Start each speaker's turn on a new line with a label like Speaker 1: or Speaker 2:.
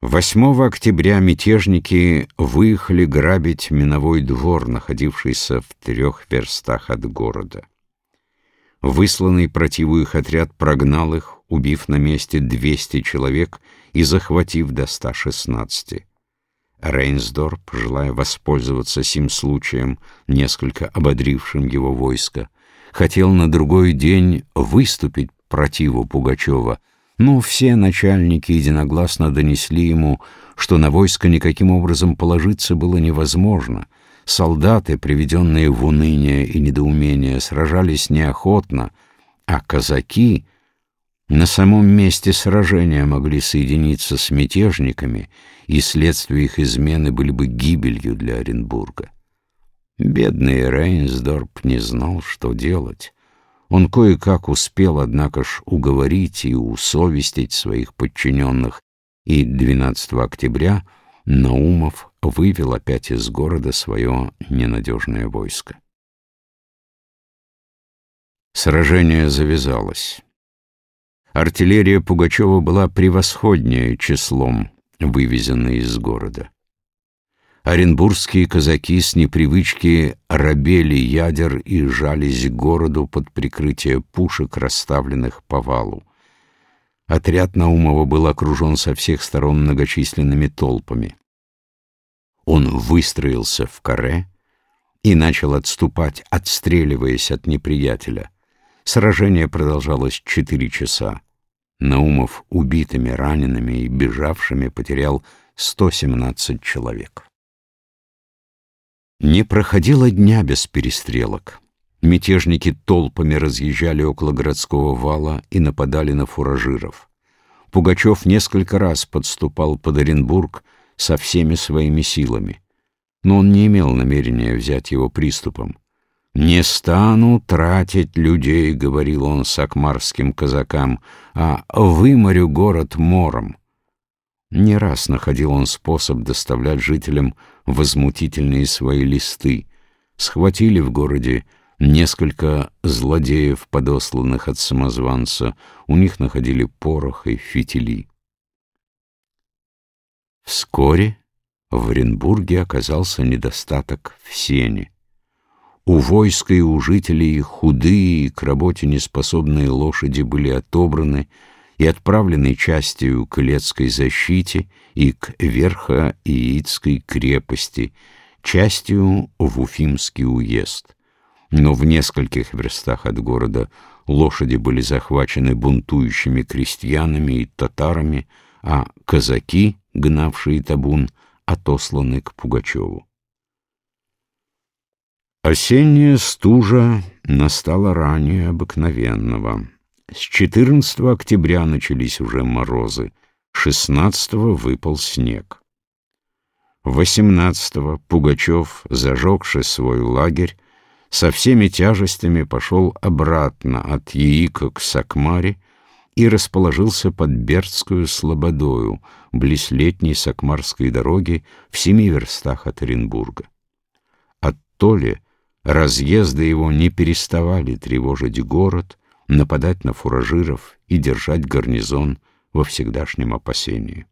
Speaker 1: 8 октября мятежники выехали грабить миновой двор, находившийся в трех верстах от города. Высланный противу их отряд прогнал их, убив на месте 200 человек и захватив до 116. Рейнсдорп, желая воспользоваться сим случаем, несколько ободрившим его войско, хотел на другой день выступить противу Пугачева, но все начальники единогласно донесли ему, что на войско никаким образом положиться было невозможно. Солдаты, приведенные в уныние и недоумение, сражались неохотно, а казаки на самом месте сражения могли соединиться с мятежниками, и следствие их измены были бы гибелью для Оренбурга. Бедный Рейнсдорп не знал, что делать. Он кое-как успел, однако ж, уговорить и усовестить своих подчиненных, и 12 октября Наумов вывел опять из города свое ненадежное войско. Сражение завязалось. Артиллерия Пугачева была превосходнее числом, вывезенной из города. Оренбургские казаки с непривычки рабели ядер и жались к городу под прикрытие пушек, расставленных по валу. Отряд Наумова был окружен со всех сторон многочисленными толпами. Он выстроился в каре и начал отступать, отстреливаясь от неприятеля. Сражение продолжалось четыре часа. Наумов убитыми, ранеными и бежавшими потерял 117 человек. Не проходило дня без перестрелок. Мятежники толпами разъезжали около городского вала и нападали на фуражиров. Пугачев несколько раз подступал под Оренбург со всеми своими силами. Но он не имел намерения взять его приступом. «Не стану тратить людей», — говорил он сакмарским казакам, «а выморю город мором». Не раз находил он способ доставлять жителям возмутительные свои листы. Схватили в городе несколько злодеев, подосланных от самозванца. У них находили порох и фитили. Вскоре в Оренбурге оказался недостаток в сене. У войска и у жителей худые и к работе неспособные лошади были отобраны, и отправленный частью к Лецкой защите и к Верхо-Иицкой крепости, частью в Уфимский уезд. Но в нескольких верстах от города лошади были захвачены бунтующими крестьянами и татарами, а казаки, гнавшие табун, отосланы к Пугачеву. Осенняя стужа настала ранее обыкновенного. С 14 октября начались уже морозы, 16 выпал снег. 18 Пугачев, зажегший свой лагерь, со всеми тяжестями пошел обратно от Яика к Сакмаре и расположился под Бердскую слободою, близ летней Сакмарской дороги в семи верстах от Оренбурга. От Толи разъезды его не переставали тревожить город, нападать на фуражиров и держать гарнизон во всегдашнем опасении.